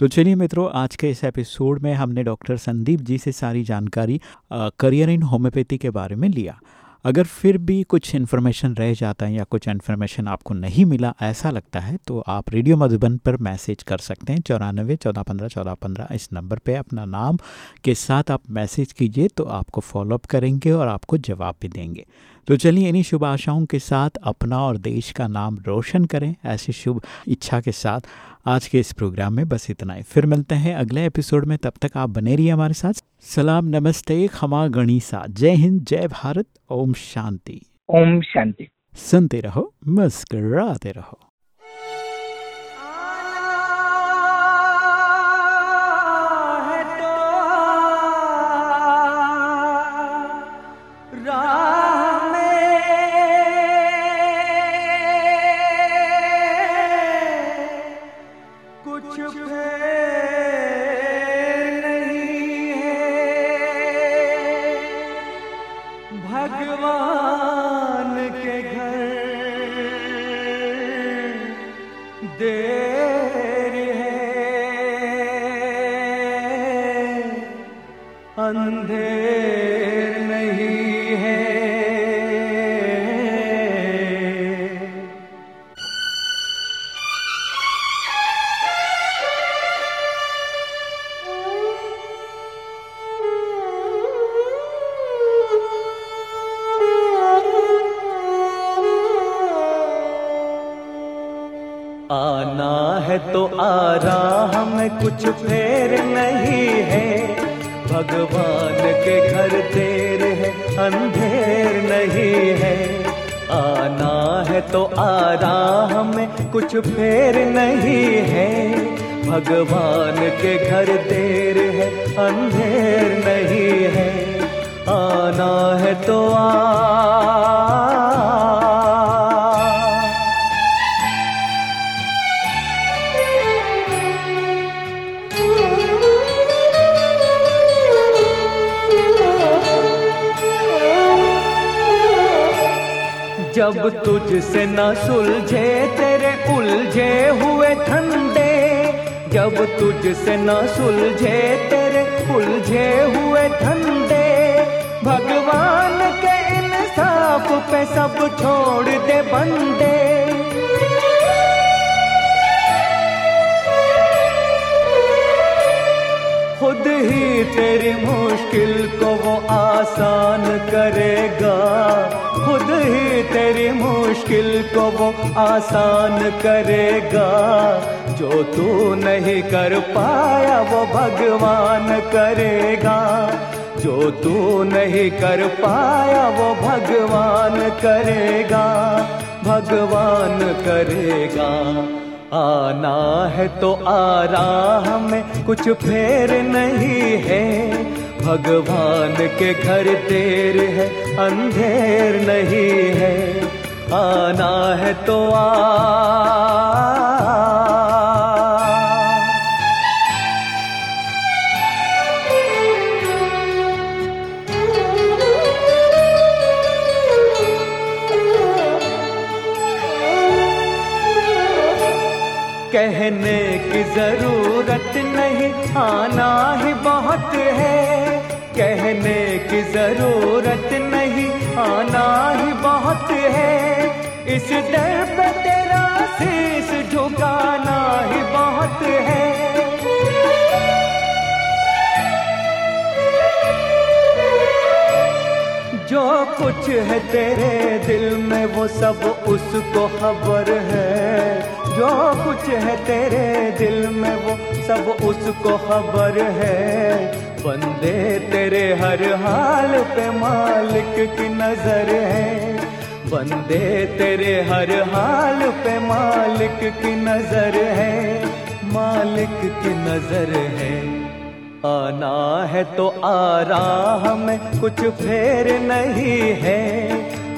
तो चलिए मित्रों, आज के इस एपिसोड में हमने डॉक्टर संदीप जी से सारी जानकारी करियर इन होम्योपैथी के बारे में लिया। अगर फिर भी कुछ इन्फॉर्मेशन रह जाता है या कुछ इन्फॉर्मेशन आपको नहीं मिला, ऐसा लगता है तो आप रेडियो मधुबन पर मैसेज कर सकते हैं। चौरानवे, चौदह पंद्रह चौदह पंद्रह इस नंबर पे अपना नाम के साथ आप मैसेज कीजिए तो आपको फॉलोअप करेंगे और आपको जवाब भी देंगे। तो चलिए इन्हीं शुभ आशाओं के साथ अपना और देश का नाम रोशन करें ऐसी शुभ इच्छा के साथ आज के इस प्रोग्राम में बस इतना ही। फिर मिलते हैं अगले एपिसोड में तब तक आप बने रहिए हमारे साथ। सलाम नमस्ते खमा गणिसा। जय हिंद जय भारत ओम शांति। ओम शांति। सुनते रहो मुस्कराते रहो। कुछ फेर नहीं है। भगवान के घर देर है, अंधेर नहीं है। आना है तो आ रहा हमें कुछ फेर नहीं है। भगवान के घर देर है, अंधेर तुझसे न सुलझे तेरे उलझे हुए धंधे जब तुझसे न सुलझे तेरे उलझे हुए धंधे भगवान के इंसाफ पे सब छोड़ दे बंदे। खुद ही तेरी मुश्किल को वो आसान करेगा। खुद ही तेरी मुश्किल को वो आसान करेगा। जो तू नहीं कर पाया वो भगवान करेगा। जो तू नहीं कर पाया वो भगवान करेगा। भगवान करेगा। आना है तो आ रहा हमें कुछ फेर नहीं है। भगवान के घर देर है अंधेर नहीं है आना है तो आ। की ज़रूरत नहीं, आना ही बहुत है। इस दर पे तेरा शीश झुकाना ही बहुत है। जो कुछ है तेरे दिल में, वो सब उसको खबर है। जो कुछ है तेरे दिल में, वो सब उसको खबर है। बंदे तेरे हर हाल पे मालिक की नज़र है। बंदे तेरे हर हाल पे मालिक की नज़र है। मालिक की नज़र है। आना है तो आ रहा में कुछ फेर नहीं है।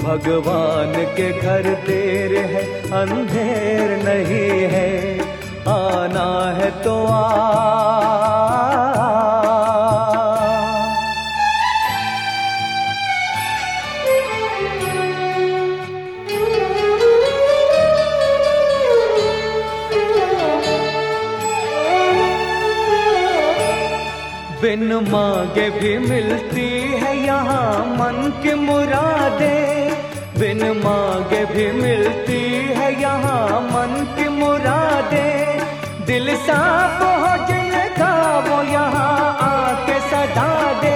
भगवान के घर देर है, अंधेर नहीं है। आना है तो आ बिन मांगे भी मिलती है यहाँ मन की मुरादें। बिन मांगे भी मिलती है यहाँ मन की मुरादें। दिल साफ़ हो जिनका वो यहाँ आके सदा दे।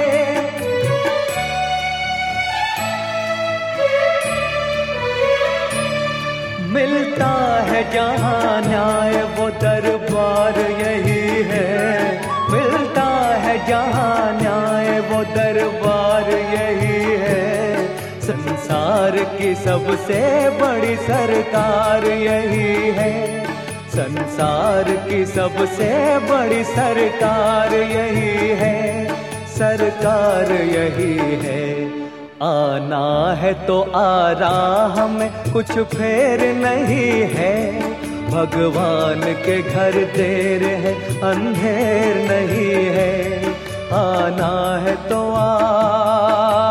मिलता है जहाँ न्याय, वो दरबार यही है। है जहाँ न्याय, वो दरबार यही है। संसार की सबसे बड़ी सरकार यही है। संसार की सबसे बड़ी सरकार यही है। सरकार यही है। आना है तो आ रहा हमें कुछ फेर नहीं है। भगवान के घर तेरे है अंधेर नहीं है। आना है तो आ।